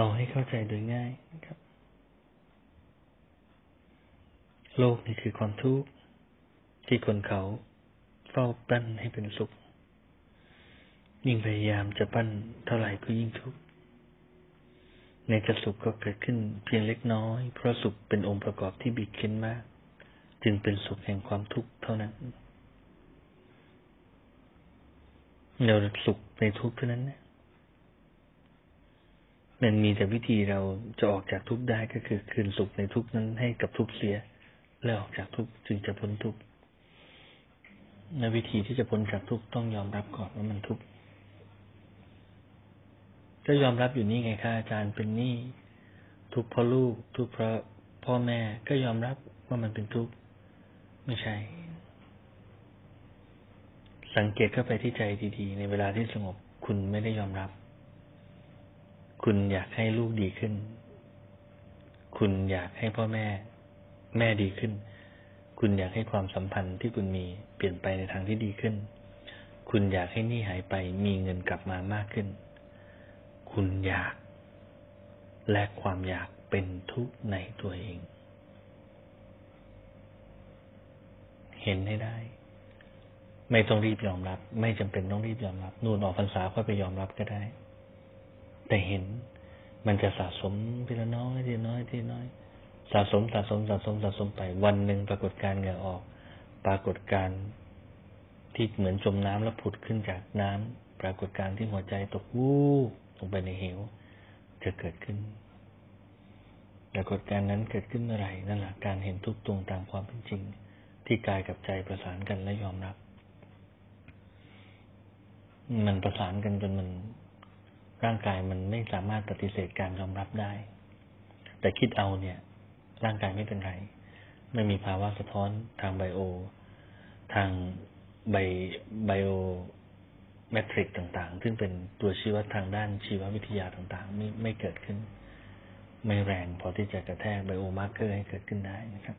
เอาให้เข้าใจโดยง่ายนะครับ โลกนี่คือความทุกข์ที่คนเขาเฝ้าปั้นให้เป็นสุข ยิ่งพยายามจะปั้นเท่าไหร่ก็ยิ่งทุกข์ในกระสุขก็เกิดขึ้นเพียงเล็กน้อย เพราะสุขเป็นองค์ประกอบที่บีบเค้นมาก จึงเป็นสุขแห่งความทุกข์เท่านั้นเราสุขในทุกข์เท่านั้นนะ มันมีแต่วิธีเราจะออกจากทุกข์ได้ก็คือคืนสุขในทุกข์นั้นให้กับทุกข์เสีย แล้วออกจากทุกข์จึงจะพ้นทุกข์และวิธีที่จะพ้นจากทุกข์ต้องยอมรับก่อนว่ามันทุกข์ก็ยอมรับอยู่นี่ไงคะอาจารย์เป็นหนี้ทุกข์เพราะลูก ทุกข์เพราะพ่อแม่ก็ยอมรับว่ามันเป็นทุกข์ไม่ใช่ สังเกตเข้าไปที่ใจดีๆ ในเวลาที่สงบคุณไม่ได้ยอมรับ คุณอยากให้ลูกดีขึ้น คุณอยากให้พ่อแม่ แม่ดีขึ้น คุณอยากให้ความสัมพันธ์ที่คุณมีเปลี่ยนไปในทางที่ดีขึ้น คุณอยากให้หนี้หายไปมีเงินกลับมามากขึ้น คุณอยาก และความอยากเป็นทุกข์ในตัวเอง เห็นให้ได้ ไม่ต้องรีบยอมรับ ไม่จำเป็นต้องรีบยอมรับ นู่นออกพรรษาค่อยไปยอมรับก็ได้ แต่เห็น มันจะสะสมทีละน้อยทีละน้อยทีละน้อย สะสมสะสมสะสมสะสมไป วันหนึ่งปรากฏการเหงื่อออก ปรากฏการที่เหมือนจมน้ำแล้วผุดขึ้นจากน้ำปรากฏการที่หัวใจตกวูบลงไปในเหว จะเกิดขึ้น ปรากฏการนั้นเกิดขึ้นเมื่อไหร่นั่นแหละการเห็นทุกตรงตามความเป็นจริง ที่กายกับใจประสานกันและยอมรับ มันประสานกันจนมัน ร่างกายมันไม่สามารถปฏิเสธการยอมรับได้ แต่คิดเอาเนี่ย ร่างกายไม่เป็นไร ไม่มีภาวะสะท้อนทางไบโอ ทางไบไบโอแมทริกต่างๆ ซึ่งเป็นตัวชี้วัดทางด้านชีววิทยาต่างๆ ไม่ไม่เกิดขึ้น ไม่แรงพอที่จะกระแทกไบโอมาร์เกอร์ให้เกิดขึ้นได้นะครับ